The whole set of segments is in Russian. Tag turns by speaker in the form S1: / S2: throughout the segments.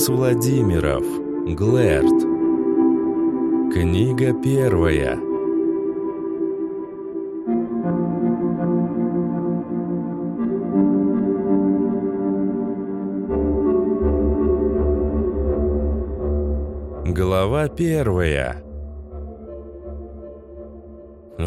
S1: Денис Владимиров. Глэрд. Книга первая. Глава первая.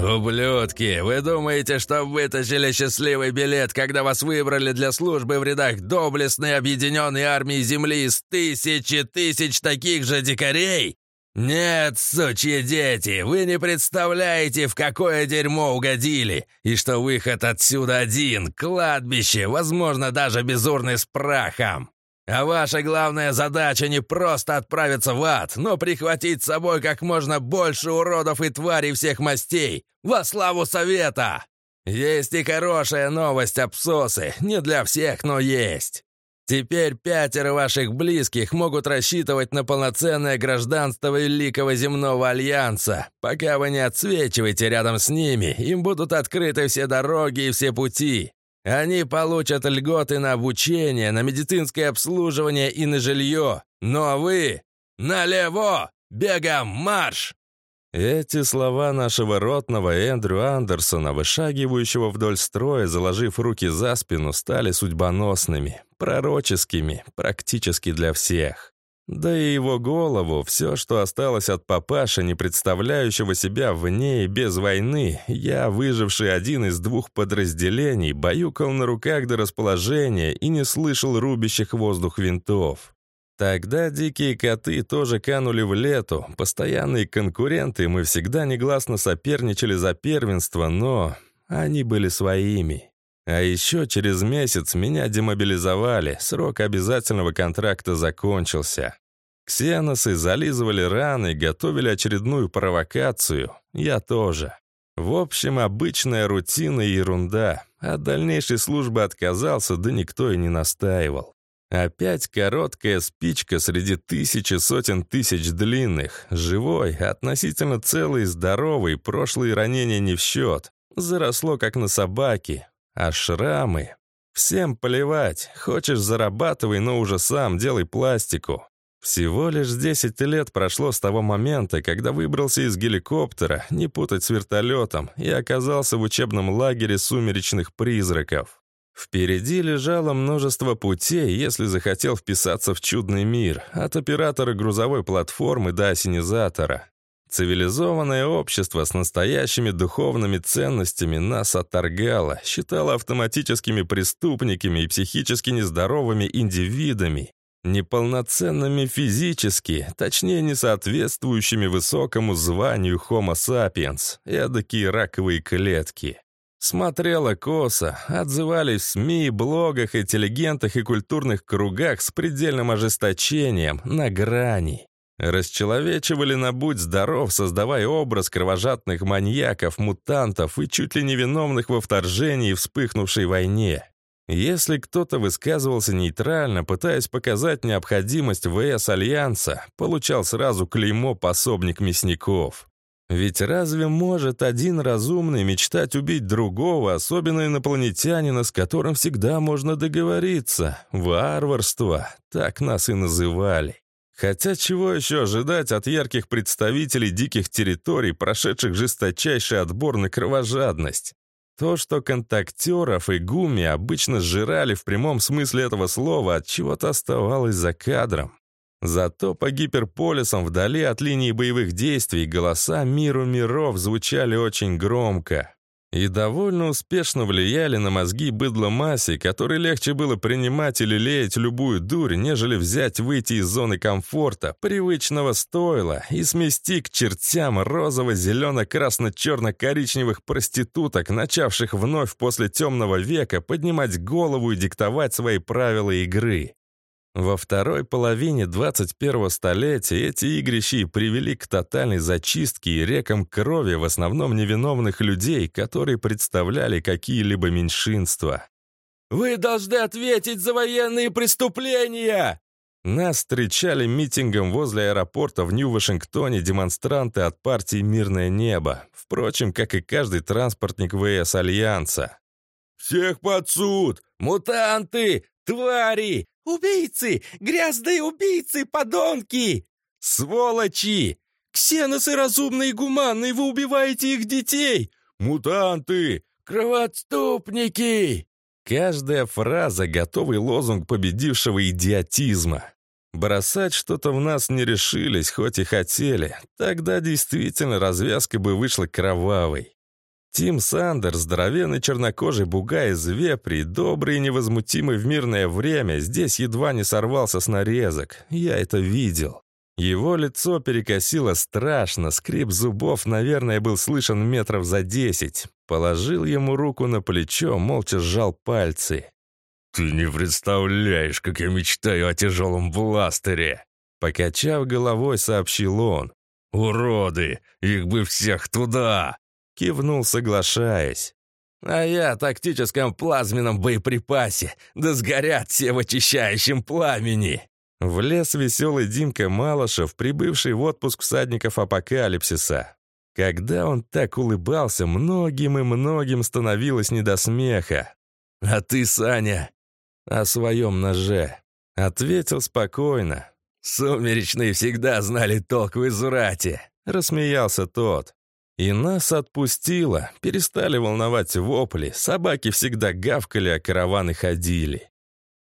S2: «Ублюдки! Вы думаете, что вытащили счастливый билет, когда вас выбрали для службы в рядах доблестной объединенной армии Земли из тысячи тысяч таких же дикарей? Нет, сучьи дети, вы не представляете, в какое дерьмо угодили, и что выход отсюда один — кладбище, возможно, даже без урны с прахом. А ваша главная задача не просто отправиться в ад, но прихватить с собой как можно больше уродов и тварей всех мастей. Во славу совета! Есть и хорошая новость, обсосы. Не для всех, но есть. Теперь пятеро ваших близких могут рассчитывать на полноценное гражданство Великого Земного Альянса. Пока вы не отсвечиваете рядом с ними, им будут открыты все дороги и все пути. Они получат льготы на обучение, на медицинское обслуживание и на жилье. Но вы... Налево! Бегом марш!»
S1: Эти слова нашего ротного Эндрю Андерсона, вышагивающего вдоль строя, заложив руки за спину, стали судьбоносными, пророческими, практически для всех. Да и его голову, все, что осталось от папаши, не представляющего себя вне и без войны, я, выживший один из двух подразделений, баюкал на руках до расположения и не слышал рубящих воздух винтов. Тогда дикие коты тоже канули в лету, постоянные конкуренты, мы всегда негласно соперничали за первенство, но они были своими. А еще через месяц меня демобилизовали, срок обязательного контракта закончился. Ксеносы зализывали раны, готовили очередную провокацию. Я тоже. В общем, обычная рутина и ерунда. От дальнейшей службы отказался, да никто и не настаивал. Опять короткая спичка среди тысячи сотен тысяч длинных. Живой, относительно целый и здоровый, прошлые ранения не в счет. Заросло, как на собаке, а шрамы? Всем плевать. Хочешь, зарабатывай, но уже сам делай пластику. Всего лишь 10 лет прошло с того момента, когда выбрался из геликоптера, не путать с вертолетом, и оказался в учебном лагере сумеречных призраков. Впереди лежало множество путей, если захотел вписаться в чудный мир, от оператора грузовой платформы до осенизатора. Цивилизованное общество с настоящими духовными ценностями нас отторгало, считало автоматическими преступниками и психически нездоровыми индивидами, неполноценными физически, точнее, не соответствующими высокому званию Homo sapiens, эдакие раковые клетки. Смотрела косо, отзывались в СМИ, блогах, интеллигентах и культурных кругах с предельным ожесточением, на грани. Расчеловечивали на «Будь здоров», создавая образ кровожадных маньяков, мутантов и чуть ли невиновных во вторжении и вспыхнувшей войне. Если кто-то высказывался нейтрально, пытаясь показать необходимость ВС Альянса, получал сразу клеймо «пособник мясников». Ведь разве может один разумный мечтать убить другого, особенно инопланетянина, с которым всегда можно договориться? Варварство, так нас и называли. Хотя чего еще ожидать от ярких представителей диких территорий, прошедших жесточайший отбор на кровожадность? То, что контактеров и гуми обычно сжирали в прямом смысле этого слова, от чего-то оставалось за кадром. Зато по гиперполисам вдали от линии боевых действий голоса миру миров звучали очень громко и довольно успешно влияли на мозги быдло массе, которой легче было принимать или леять любую дурь, нежели взять выйти из зоны комфорта, привычного стойла, и смести к чертям розово-зелено-красно-черно-коричневых проституток, начавших вновь после темного века поднимать голову и диктовать свои правила игры. Во второй половине 21-го столетия эти игрищи привели к тотальной зачистке и рекам крови в основном невиновных людей, которые представляли какие-либо меньшинства.
S2: «Вы должны ответить за военные преступления!»
S1: Нас встречали митингом возле аэропорта в Нью-Вашингтоне демонстранты от партии «Мирное небо», впрочем, как и каждый транспортник ВС Альянса.
S2: «Всех под суд! Мутанты! Твари!
S3: «Убийцы! Грязные убийцы, подонки!» «Сволочи! Ксеносы разумные и гуманные, вы убиваете их детей! Мутанты! Кровотступники!» Каждая фраза — готовый лозунг победившего идиотизма. Бросать что-то в нас не решились, хоть и хотели. Тогда действительно развязка бы вышла кровавой. Тим Сандерс, здоровенный чернокожий бугай из вепри, добрый и невозмутимый в мирное время, здесь едва не сорвался с нарезок. Я это видел. Его лицо перекосило страшно, скрип зубов, наверное, был слышен метров за десять. Положил ему руку на плечо, молча сжал пальцы. «Ты не представляешь, как я мечтаю о тяжелом бластере!» Покачав головой, сообщил он. «Уроды! Их бы всех туда!» Кивнул, соглашаясь. «А я тактическом плазменном боеприпасе! Да сгорят все в очищающем пламени!» Влез веселый Димка Малышев, прибывший в отпуск всадников апокалипсиса. Когда он так улыбался, многим и многим становилось не до смеха. «А ты, Саня?» «О своем ноже», — ответил спокойно. «Сумеречные всегда знали толк в изурате», — рассмеялся тот. И нас отпустило, перестали волновать вопли, собаки всегда гавкали, а караваны ходили.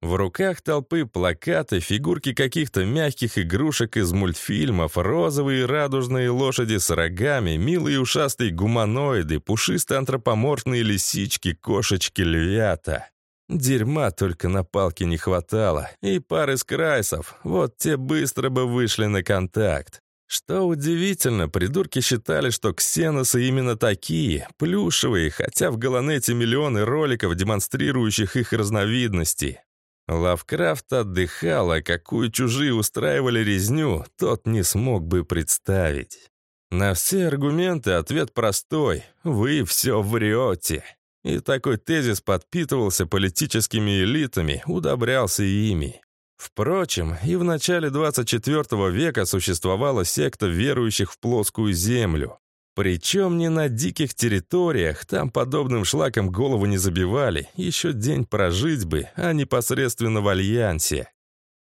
S3: В руках толпы плакаты, фигурки каких-то мягких игрушек из мультфильмов, розовые радужные лошади с рогами, милые ушастые гуманоиды, пушистые антропоморфные лисички, кошечки, львята. Дерьма только на палке не хватало. И пары скрайсов, вот те быстро бы вышли на контакт. Что удивительно, придурки считали, что ксеносы именно такие, плюшевые, хотя в Галанете миллионы роликов, демонстрирующих их разновидности. Лавкрафт отдыхал, а какую чужие устраивали резню, тот не смог бы представить. На все аргументы ответ простой – вы все врете. И такой тезис подпитывался политическими элитами, удобрялся ими. Впрочем, и в начале 24 века существовала секта верующих в плоскую землю. Причем не на диких территориях, там подобным шлаком голову не забивали, еще день прожить бы, а непосредственно в Альянсе.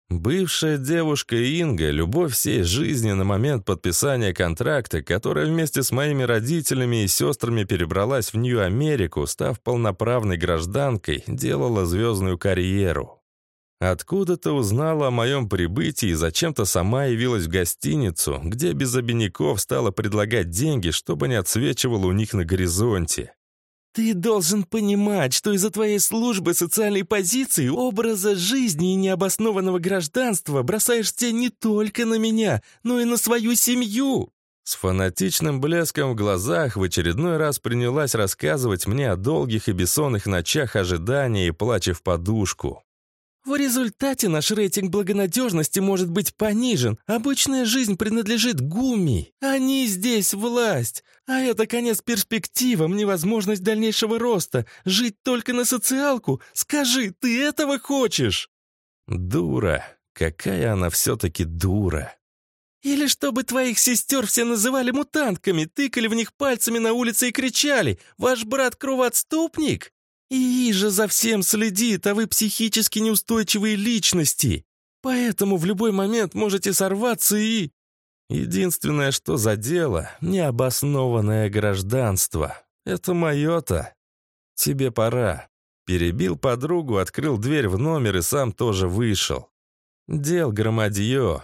S3: Бывшая девушка Инга, любовь всей жизни на момент подписания контракта, которая вместе с моими родителями и сестрами перебралась в Нью-Америку, став полноправной гражданкой, делала звездную карьеру. Откуда-то узнала о моем прибытии и зачем-то сама явилась в гостиницу, где без обиняков стала предлагать деньги, чтобы не отсвечивало у них на горизонте. «Ты должен понимать, что из-за твоей службы социальной позиции, образа жизни и необоснованного гражданства бросаешь тень не только на меня, но и на свою семью!» С фанатичным блеском в глазах в очередной раз принялась рассказывать мне о долгих и бессонных ночах ожидания и плача в подушку. В результате наш рейтинг благонадежности может быть понижен. Обычная жизнь принадлежит гуми. Они здесь власть. А это конец перспективам, невозможность дальнейшего роста. Жить только на социалку. Скажи, ты этого хочешь? Дура. Какая она все-таки дура. Или чтобы твоих сестер все называли мутантками, тыкали в них пальцами на улице и кричали «Ваш брат кровоотступник?» И же за всем следит, а вы психически неустойчивые личности. Поэтому в любой момент можете сорваться и... Единственное, что задело — необоснованное гражданство. Это мое-то. Тебе пора. Перебил подругу, открыл дверь в номер и сам тоже вышел. Дел громадье.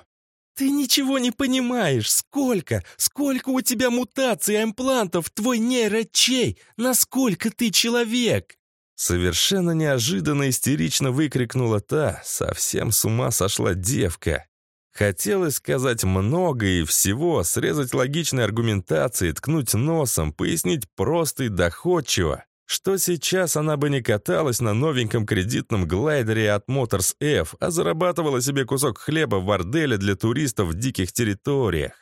S3: «Ты ничего не понимаешь! Сколько? Сколько у тебя мутаций, имплантов, твой нейрочей? Насколько ты человек?» Совершенно неожиданно истерично выкрикнула та, совсем с ума сошла девка. Хотелось сказать много и всего, срезать логичной аргументацией, ткнуть носом, пояснить просто и доходчиво, что сейчас она бы не каталась на новеньком кредитном глайдере от Motors F, а зарабатывала себе кусок хлеба в борделе для туристов в диких территориях.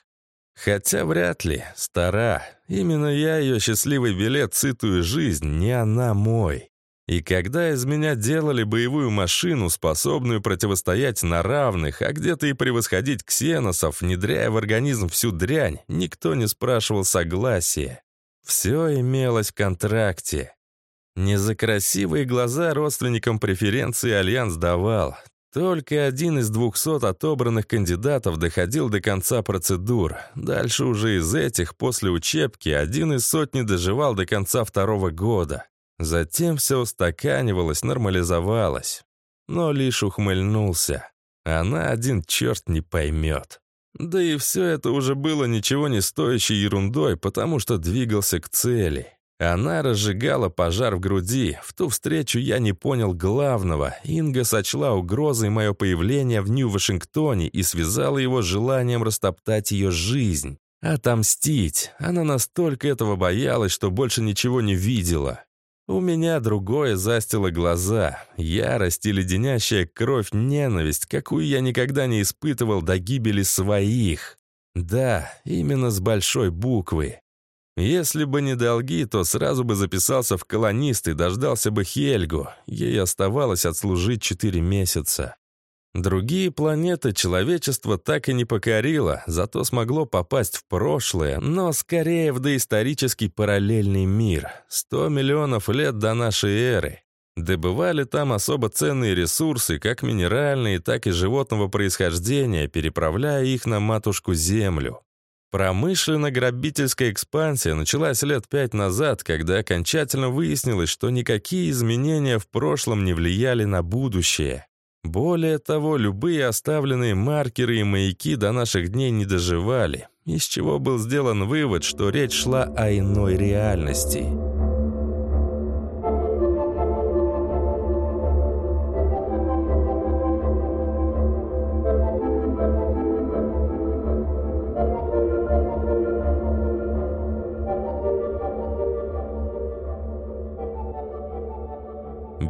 S3: Хотя вряд ли, стара. Именно я ее счастливый билет, сытую жизнь, не она мой. И когда из меня делали боевую машину, способную противостоять на равных, а где-то и превосходить ксеносов, внедряя в организм всю дрянь, никто не спрашивал согласия. Все имелось в контракте. Не за красивые глаза родственникам преференции Альянс давал.
S1: Только один из двухсот отобранных кандидатов доходил до конца процедур. Дальше уже из этих, после учебки, один из сотни доживал до конца второго года. Затем все устаканивалось, нормализовалось. Но лишь ухмыльнулся. Она один черт не поймет. Да и все это уже было ничего не стоящей ерундой, потому что двигался к цели. Она разжигала пожар в груди. В ту встречу я не понял главного. Инга сочла угрозой мое появление в Нью-Вашингтоне и связала его с желанием растоптать ее жизнь. Отомстить. Она настолько этого боялась, что больше ничего не видела. У меня другое застило глаза. Ярость и леденящая кровь ненависть, какую я никогда не испытывал до гибели своих. Да, именно с большой буквы. Если бы не долги, то сразу бы записался в колонист и дождался бы Хельгу. Ей оставалось отслужить четыре месяца. Другие планеты человечество так и не покорило, зато смогло попасть в прошлое, но скорее в доисторический параллельный мир. Сто миллионов лет до нашей эры. Добывали там особо ценные ресурсы, как минеральные, так и животного происхождения, переправляя их на матушку Землю. Промышленно-грабительская экспансия началась лет пять назад, когда окончательно выяснилось, что никакие изменения в прошлом не влияли на будущее. Более того, любые оставленные маркеры и маяки до наших дней не доживали, из чего был сделан вывод, что речь шла о иной реальности.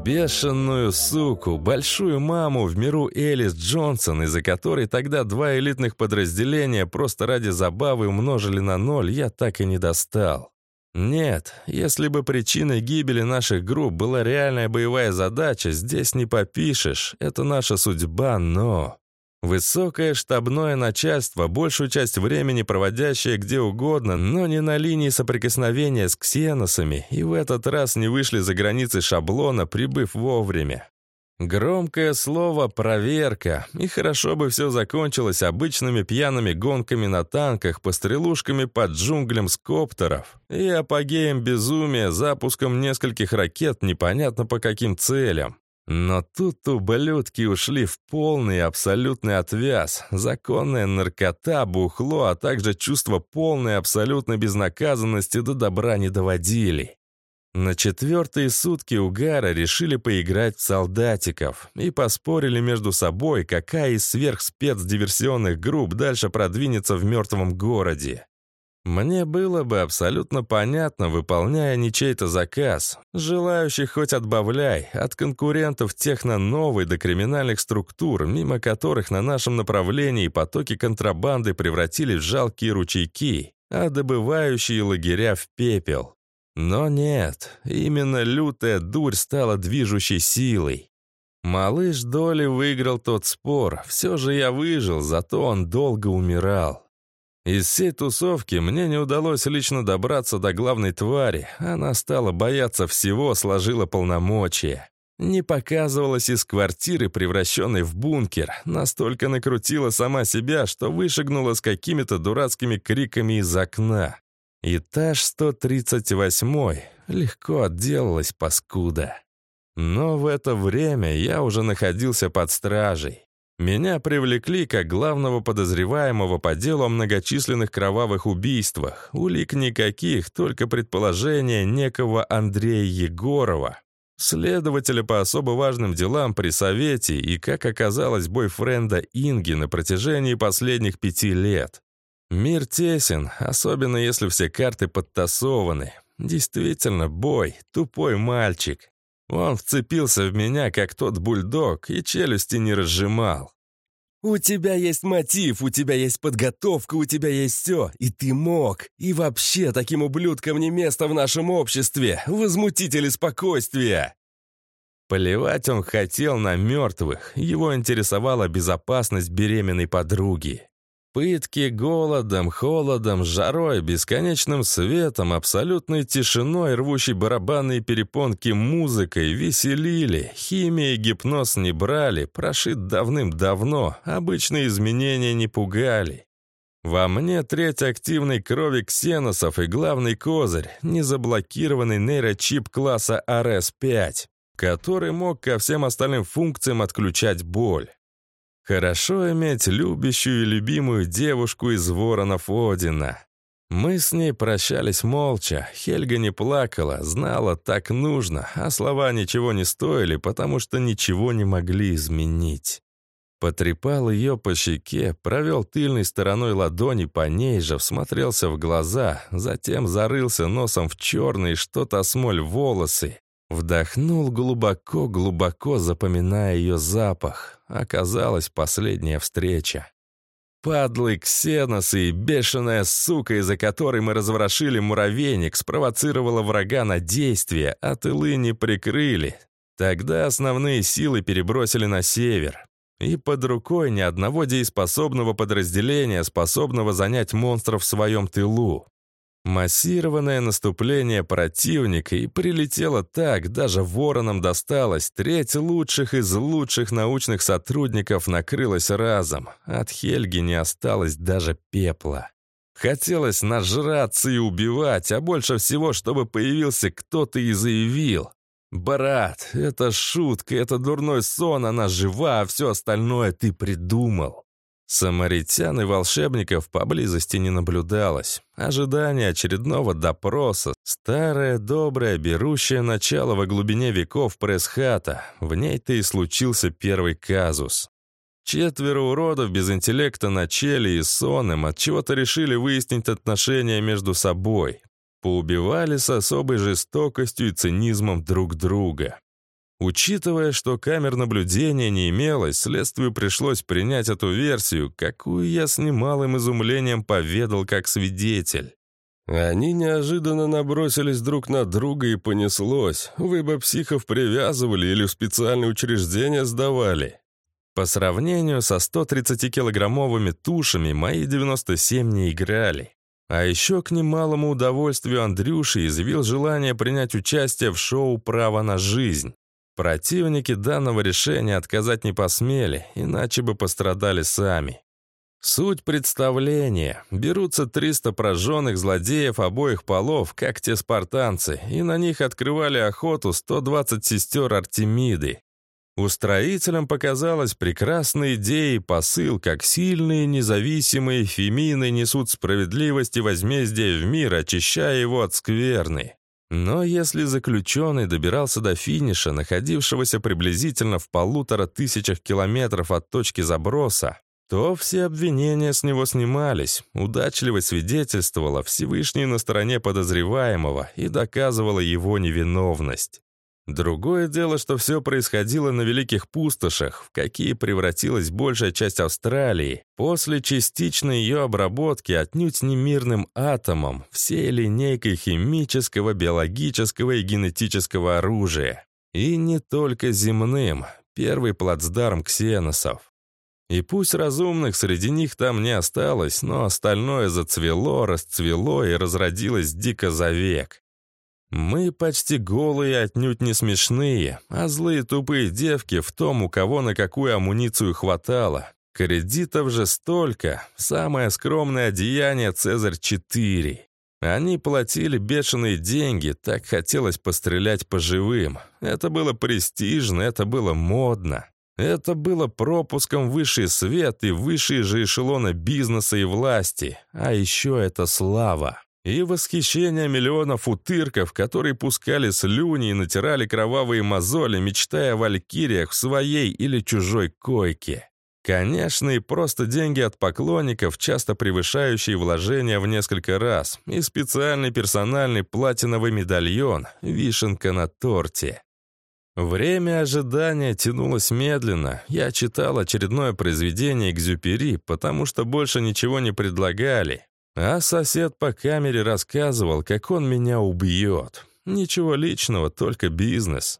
S1: Бешеную суку, большую маму в миру Элис Джонсон, из-за которой тогда два элитных подразделения просто ради забавы умножили на ноль, я так и не достал. Нет, если бы причиной гибели наших групп была реальная боевая задача, здесь не попишешь, это наша судьба, но... Высокое штабное начальство, большую часть времени проводящее где угодно, но не на линии соприкосновения с ксеносами, и в этот раз не вышли за границы шаблона, прибыв вовремя. Громкое слово «проверка», и хорошо бы все закончилось обычными пьяными гонками на танках, пострелушками под джунглям скоптеров и апогеем безумия запуском нескольких ракет непонятно по каким целям. Но тут ублюдки ушли в полный абсолютный отвяз. Законная наркота, бухло, а также чувство полной абсолютной безнаказанности до добра не доводили. На четвертые сутки Угара решили поиграть в солдатиков и поспорили между собой, какая из сверхспецдиверсионных групп дальше продвинется в мертвом городе. Мне было бы абсолютно понятно, выполняя не чей-то заказ. Желающих хоть отбавляй, от конкурентов техно-новой до криминальных структур, мимо которых на нашем направлении потоки контрабанды превратили в жалкие ручейки, а добывающие лагеря в пепел. Но нет, именно лютая дурь стала движущей силой. Малыш Доли выиграл тот спор, все же я выжил, зато он долго умирал. Из всей тусовки мне не удалось лично добраться до главной твари. Она стала бояться всего, сложила полномочия. Не показывалась из квартиры, превращенной в бункер. Настолько накрутила сама себя, что вышагнула с какими-то дурацкими криками из окна. Этаж 138 легко отделалась паскуда. Но в это время я уже находился под стражей. Меня привлекли как главного подозреваемого по делу о многочисленных кровавых убийствах. Улик никаких, только предположения некого Андрея Егорова, следователя по особо важным делам при Совете и, как оказалось, бойфренда Инги на протяжении последних пяти лет. Мир тесен, особенно если все карты подтасованы. Действительно, бой, тупой мальчик. Он вцепился в меня, как тот бульдог, и челюсти не разжимал. «У тебя есть мотив, у тебя есть подготовка, у тебя есть все, и ты мог. И вообще, таким ублюдкам не место в нашем обществе, возмутители спокойствия!» Поливать он хотел на мертвых, его интересовала безопасность беременной подруги. Пытки голодом, холодом, жарой, бесконечным светом, абсолютной тишиной, рвущей барабанные перепонки музыкой веселили, химия и гипноз не брали, прошит давным-давно, обычные изменения не пугали. Во мне треть активной крови ксеносов и главный козырь — незаблокированный нейрочип класса RS-5, который мог ко всем остальным функциям отключать боль. Хорошо иметь любящую и любимую девушку из воронов Одина. Мы с ней прощались молча. Хельга не плакала, знала, так нужно, а слова ничего не стоили, потому что ничего не могли изменить. Потрепал ее по щеке, провел тыльной стороной ладони по ней же, всмотрелся в глаза, затем зарылся носом в черные что-то смоль волосы Вдохнул глубоко-глубоко, запоминая ее запах. Оказалась последняя встреча. Падлы ксеносы и бешеная сука, из-за которой мы разворошили муравейник, спровоцировала врага на действие, а тылы не прикрыли. Тогда основные силы перебросили на север. И под рукой ни одного дееспособного подразделения, способного занять монстров в своем тылу. Массированное наступление противника и прилетело так, даже воронам досталось. Треть лучших из лучших научных сотрудников накрылась разом. От Хельги не осталось даже пепла. Хотелось нажраться и убивать, а больше всего, чтобы появился кто-то и заявил. «Брат, это шутка, это дурной сон, она жива, а все остальное ты придумал». Самаритян и волшебников поблизости не наблюдалось. Ожидание очередного допроса. Старое, доброе, берущее начало во глубине веков пресс-хата. В ней-то и случился первый казус. Четверо уродов без интеллекта на челе и сонным от чего то решили выяснить отношения между собой. Поубивали с особой жестокостью и цинизмом друг друга. Учитывая, что камер наблюдения не имелось, следствию пришлось принять эту версию, какую я с немалым изумлением поведал как свидетель. Они неожиданно набросились друг на друга и понеслось. Вы бы психов привязывали или в специальные учреждения сдавали. По сравнению со 130-килограммовыми тушами, мои 97 не играли. А еще к немалому удовольствию Андрюши изъявил желание принять участие в шоу «Право на жизнь». Противники данного решения отказать не посмели, иначе бы пострадали сами. Суть представления. Берутся 300 прожженных злодеев обоих полов, как те спартанцы, и на них открывали охоту 120 сестер Артемиды. Устроителям показалась прекрасная идея и посыл, как сильные, независимые фемины несут справедливость и возмездие в мир, очищая его от скверны. Но если заключенный добирался до финиша, находившегося приблизительно в полутора тысячах километров от точки заброса, то все обвинения с него снимались, удачливость свидетельствовала Всевышний на стороне подозреваемого и доказывала его невиновность. Другое дело, что все происходило на Великих Пустошах, в какие превратилась большая часть Австралии, после частичной ее обработки отнюдь не мирным атомом, всей линейкой химического, биологического и генетического оружия. И не только земным, первый плацдарм ксеносов. И пусть разумных среди них там не осталось, но остальное зацвело, расцвело и разродилось дико за век. Мы почти голые, отнюдь не смешные, а злые тупые девки в том, у кого на какую амуницию хватало. Кредитов же столько. Самое скромное одеяние «Цезарь-4». Они платили бешеные деньги, так хотелось пострелять по живым. Это было престижно, это было модно. Это было пропуском высший свет и высшие же эшелоны бизнеса и власти. А еще это слава и восхищение миллионов утырков, которые пускали слюни и натирали кровавые мозоли, мечтая о валькириях в своей или чужой койке. Конечно, и просто деньги от поклонников, часто превышающие вложения в несколько раз, и специальный персональный платиновый медальон, вишенка на торте. Время ожидания тянулось медленно. Я читал очередное произведение Экзюпери, потому что больше ничего не предлагали. А сосед по камере рассказывал, как он меня убьет. Ничего личного, только бизнес.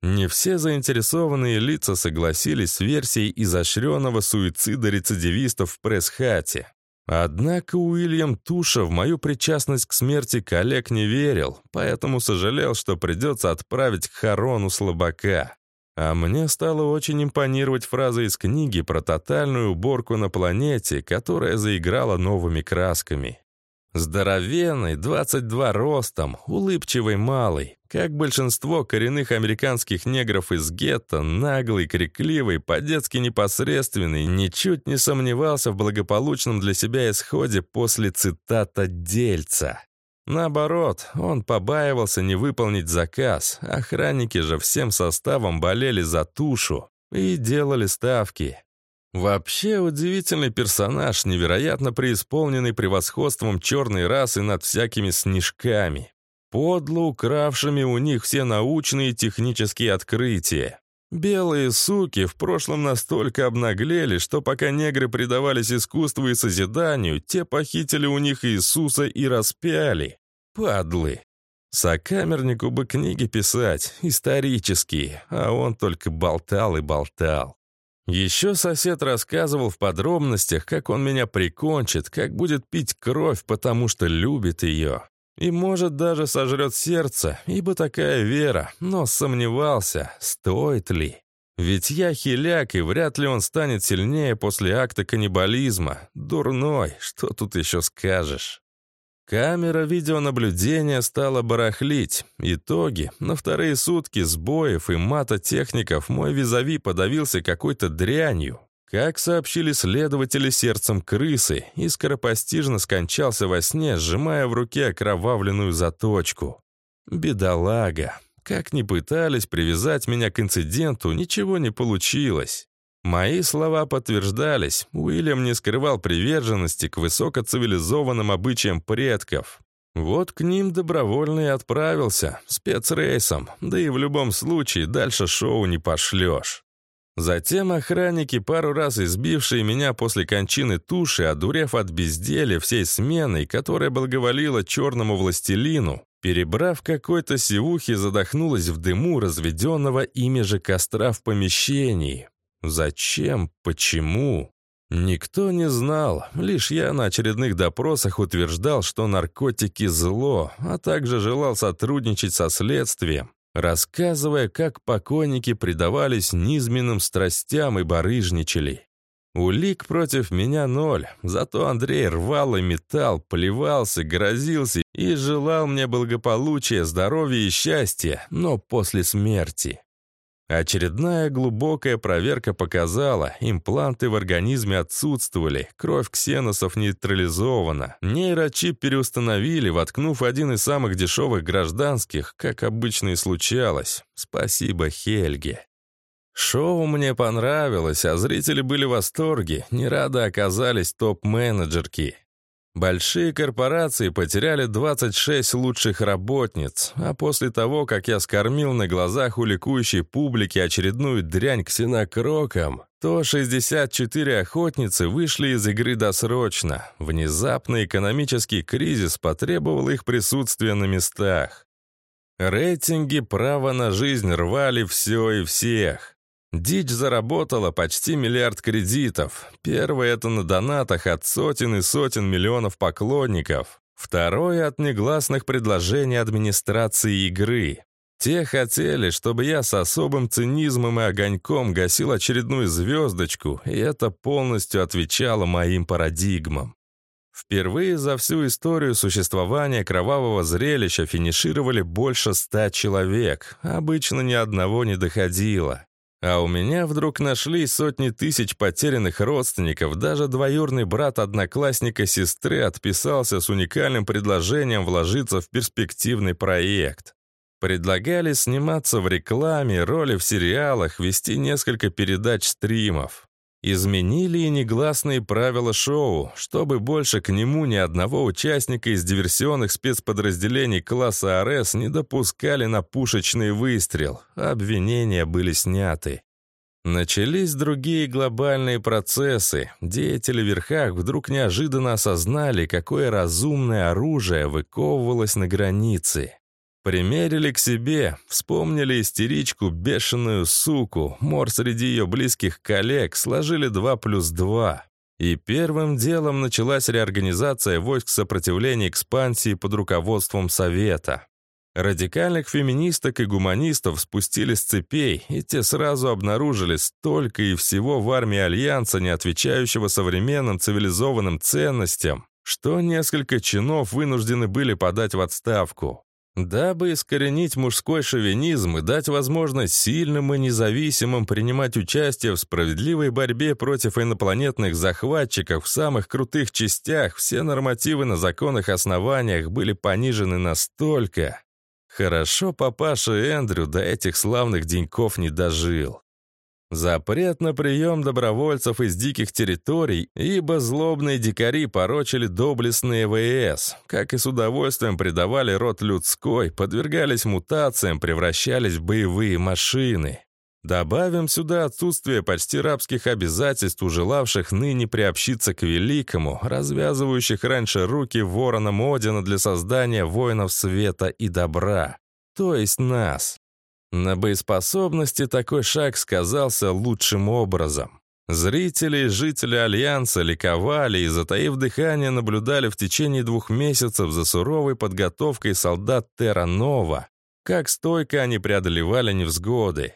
S1: Не все заинтересованные лица согласились с версией изощренного суицида рецидивистов в пресс-хате. Однако Уильям Туша в мою причастность к смерти коллег не верил, поэтому сожалел, что придется отправить к Харону слабака. А мне стало очень импонировать фраза из книги про тотальную уборку на планете, которая заиграла новыми красками. Здоровенный, 22 ростом, улыбчивый малый, как большинство коренных американских негров из гетто, наглый, крикливый, по-детски непосредственный, ничуть не сомневался в благополучном для себя исходе после цитата «дельца». Наоборот, он побаивался не выполнить заказ, охранники же всем составом болели за тушу и делали ставки. Вообще удивительный персонаж, невероятно преисполненный превосходством черной расы над всякими снежками, подло укравшими у них все научные и технические открытия. Белые суки в прошлом настолько обнаглели, что пока негры предавались искусству и созиданию, те похитили у них Иисуса и распяли. Падлы. Сокамернику бы книги писать, исторические, а он только болтал и болтал. Еще сосед рассказывал в подробностях, как он меня прикончит, как будет пить кровь, потому что любит ее. И, может, даже сожрет сердце, ибо такая вера, но сомневался, стоит ли. Ведь я хиляк, и вряд ли он станет сильнее после акта каннибализма. Дурной, что тут еще скажешь? Камера видеонаблюдения стала барахлить. Итоги. На вторые сутки сбоев и мата техников мой визави подавился какой-то дрянью. Как сообщили следователи сердцем крысы, и скоропостижно скончался во сне, сжимая в руке окровавленную заточку. Бедолага. Как ни пытались привязать меня к инциденту, ничего не получилось. Мои слова подтверждались. Уильям не скрывал приверженности к высокоцивилизованным обычаям предков. Вот к ним добровольно и отправился, спецрейсом, да и в любом случае дальше шоу не пошлешь. Затем охранники, пару раз избившие меня после кончины туши, одурев от безделия всей сменой, которая благоволила черному властелину, перебрав какой-то сивухи, задохнулась в дыму разведенного ими же костра в помещении. Зачем? Почему? Никто не знал, лишь я на очередных допросах утверждал, что наркотики – зло, а также желал сотрудничать со следствием, рассказывая, как покойники предавались низменным страстям и барыжничали. Улик против меня ноль, зато Андрей рвал и металл, плевался, грозился и желал мне благополучия, здоровья и счастья, но после смерти. Очередная глубокая проверка показала, импланты в организме отсутствовали, кровь ксеносов нейтрализована, нейрочип переустановили, воткнув один из самых дешевых гражданских, как обычно и случалось. Спасибо, Хельге. Шоу мне понравилось, а зрители были в восторге, не рады оказались топ-менеджерки. Большие корпорации потеряли 26 лучших работниц, а после того, как я скормил на глазах у ликующей публики очередную дрянь ксенокроком, то 64 охотницы вышли из игры досрочно. Внезапный экономический кризис потребовал их присутствия на местах. Рейтинги права на жизнь рвали все и всех. Дичь заработала почти миллиард кредитов. Первый — это на донатах от сотен и сотен миллионов поклонников. Второй — от негласных предложений администрации игры. Те хотели, чтобы я с особым цинизмом и огоньком гасил очередную звездочку, и это полностью отвечало моим парадигмам. Впервые за всю историю существования кровавого зрелища финишировали больше ста человек. Обычно ни одного не доходило. А у меня вдруг нашли сотни тысяч потерянных родственников, даже двоюрный брат одноклассника сестры отписался с уникальным предложением вложиться в перспективный проект. Предлагали сниматься в рекламе, роли в сериалах, вести несколько передач стримов. Изменили и негласные правила шоу, чтобы больше к нему ни одного участника из диверсионных спецподразделений класса АРС не допускали на пушечный выстрел. Обвинения были сняты. Начались другие глобальные процессы. Деятели верхах вдруг неожиданно осознали, какое разумное оружие выковывалось на границе. Примерили к себе, вспомнили истеричку, бешеную суку, мор среди ее близких коллег, сложили два плюс два. И первым делом началась реорганизация войск сопротивления экспансии под руководством Совета. Радикальных феминисток и гуманистов спустили с цепей, и те сразу обнаружили столько и всего в армии Альянса, не отвечающего современным цивилизованным ценностям, что несколько чинов вынуждены были подать в отставку. Дабы искоренить мужской шовинизм и дать возможность сильным и независимым принимать участие в справедливой борьбе против инопланетных захватчиков в самых крутых частях, все нормативы на законных основаниях были понижены настолько. Хорошо папаша Эндрю до этих славных деньков не дожил. Запрет на прием добровольцев из диких территорий, ибо злобные дикари порочили доблестные ВС, как и с удовольствием предавали род людской, подвергались мутациям, превращались в боевые машины. Добавим сюда отсутствие почти рабских обязательств желавших ныне приобщиться к великому, развязывающих раньше руки воронам Одина для создания воинов света и добра, то есть нас. На боеспособности такой шаг сказался лучшим образом. Зрители и жители Альянса ликовали и, затаив дыхание, наблюдали в течение двух месяцев за суровой подготовкой солдат Терра-Нова, как стойко они преодолевали невзгоды.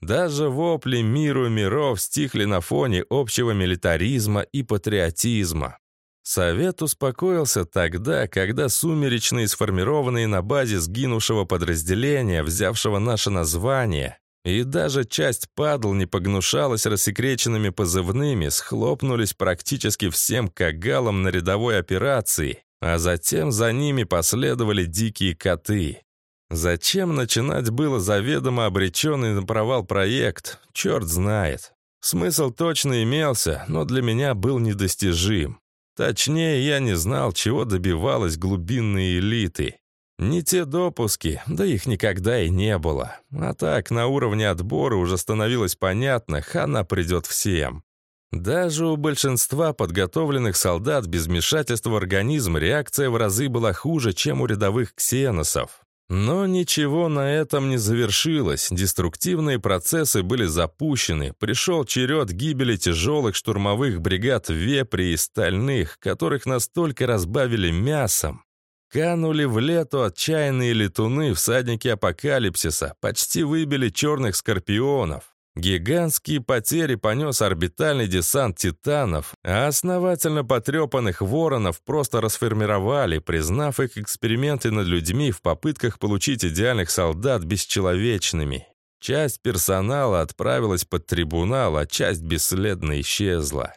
S1: Даже вопли миру миров стихли на фоне общего милитаризма и патриотизма. Совет успокоился тогда, когда сумеречные, сформированные на базе сгинувшего подразделения, взявшего наше название, и даже часть падл не погнушалась рассекреченными позывными, схлопнулись практически всем кагалам на рядовой операции, а затем за ними последовали дикие коты. Зачем начинать было заведомо обреченный на провал проект, черт знает. Смысл точно имелся, но для меня был недостижим. Точнее, я не знал, чего добивалась глубинные элиты. Не те допуски, да их никогда и не было. А так, на уровне отбора уже становилось понятно, хана придет всем. Даже у большинства подготовленных солдат без вмешательства в организм реакция в разы была хуже, чем у рядовых ксеносов. Но ничего на этом не завершилось, деструктивные процессы были запущены, пришел черед гибели тяжелых штурмовых бригад вепри и стальных, которых настолько разбавили мясом. Канули в лету отчаянные летуны, всадники апокалипсиса, почти выбили черных скорпионов. Гигантские потери понес орбитальный десант «Титанов», а основательно потрепанных «Воронов» просто расформировали, признав их эксперименты над людьми в попытках получить идеальных солдат бесчеловечными. Часть персонала отправилась под трибунал, а часть бесследно исчезла.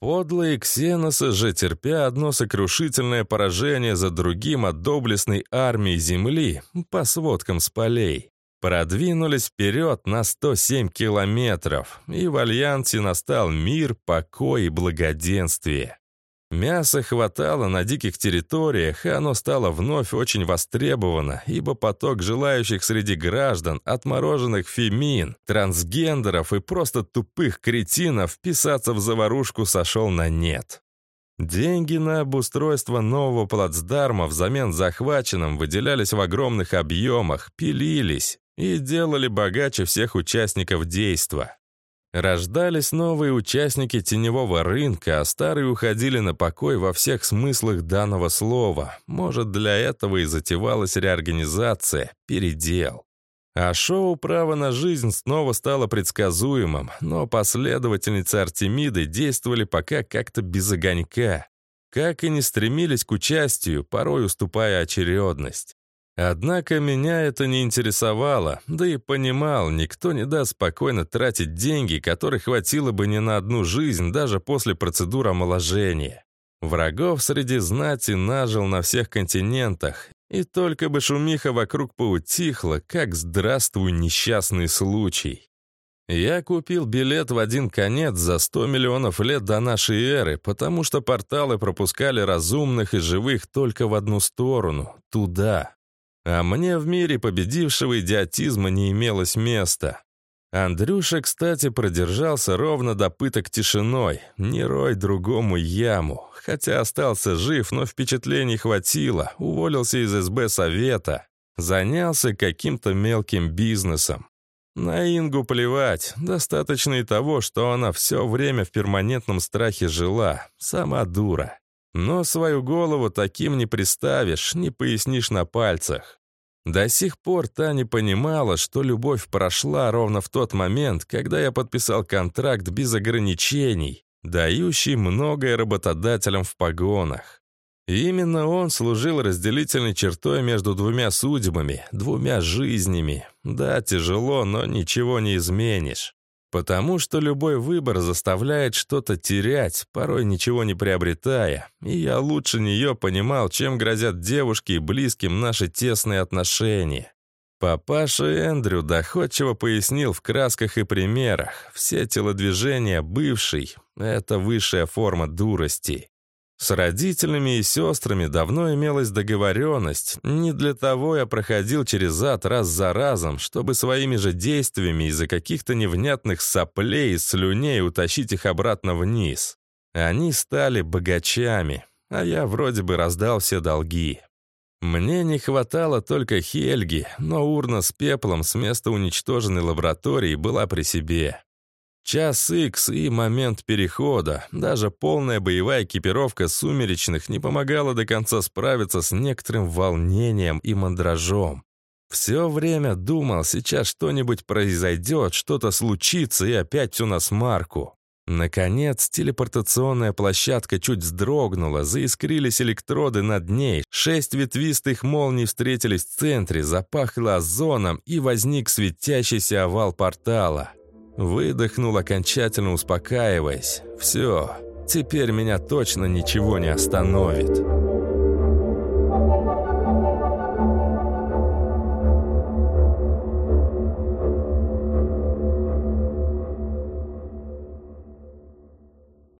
S1: Подлые ксеносы же, терпя одно сокрушительное поражение за другим от доблестной армии Земли, по сводкам с полей, Продвинулись вперед на 107 километров, и в Альянсе настал мир, покой и благоденствие. Мяса хватало на диких территориях, и оно стало вновь очень востребовано, ибо поток желающих среди граждан, отмороженных фемин, трансгендеров и просто тупых кретинов вписаться в заварушку сошел на нет. Деньги на обустройство нового плацдарма взамен захваченным выделялись в огромных объемах, пилились, и делали богаче всех участников действа. Рождались новые участники теневого рынка, а старые уходили на покой во всех смыслах данного слова. Может, для этого и затевалась реорганизация, передел. А шоу «Право на жизнь» снова стало предсказуемым, но последовательницы Артемиды действовали пока как-то без огонька. Как и не стремились к участию, порой уступая очередность. Однако меня это не интересовало, да и понимал, никто не даст спокойно тратить деньги, которых хватило бы не на одну жизнь даже после процедуры омоложения. Врагов среди знати нажил на всех континентах, и только бы шумиха вокруг поутихла, как «здравствуй, несчастный случай». Я купил билет в один конец за 100 миллионов лет до нашей эры, потому что порталы пропускали разумных и живых только в одну сторону — туда. А мне в мире победившего идиотизма не имелось места. Андрюша, кстати, продержался ровно до пыток тишиной, не рой другому яму. Хотя остался жив, но впечатлений хватило, уволился из СБ Совета. Занялся каким-то мелким бизнесом. На Ингу плевать, достаточно и того, что она все время в перманентном страхе жила, сама дура. Но свою голову таким не приставишь, не пояснишь на пальцах. До сих пор та не понимала, что любовь прошла ровно в тот момент, когда я подписал контракт без ограничений, дающий многое работодателям в погонах. И именно он служил разделительной чертой между двумя судьбами, двумя жизнями. Да, тяжело, но ничего не изменишь. Потому что любой выбор заставляет что-то терять, порой ничего не приобретая. И я лучше нее понимал, чем грозят девушке и близким наши тесные отношения. Папаша Эндрю доходчиво пояснил в красках и примерах. Все телодвижения бывший — это высшая форма дурости. С родителями и сестрами давно имелась договоренность. Не для того я проходил через ад раз за разом, чтобы своими же действиями из-за каких-то невнятных соплей и слюней утащить их обратно вниз. Они стали богачами, а я вроде бы раздал все долги. Мне не хватало только Хельги, но урна с пеплом с места уничтоженной лаборатории была при себе. Час Икс и момент перехода. Даже полная боевая экипировка сумеречных не помогала до конца справиться с некоторым волнением и мандражом. Все время думал, сейчас что-нибудь произойдет, что-то случится и опять все на смарку. Наконец, телепортационная площадка чуть вздрогнула, заискрились электроды над ней, шесть ветвистых молний встретились в центре, запахло озоном и возник светящийся овал портала. Выдохнул, окончательно успокаиваясь. «Все, теперь меня точно ничего не остановит».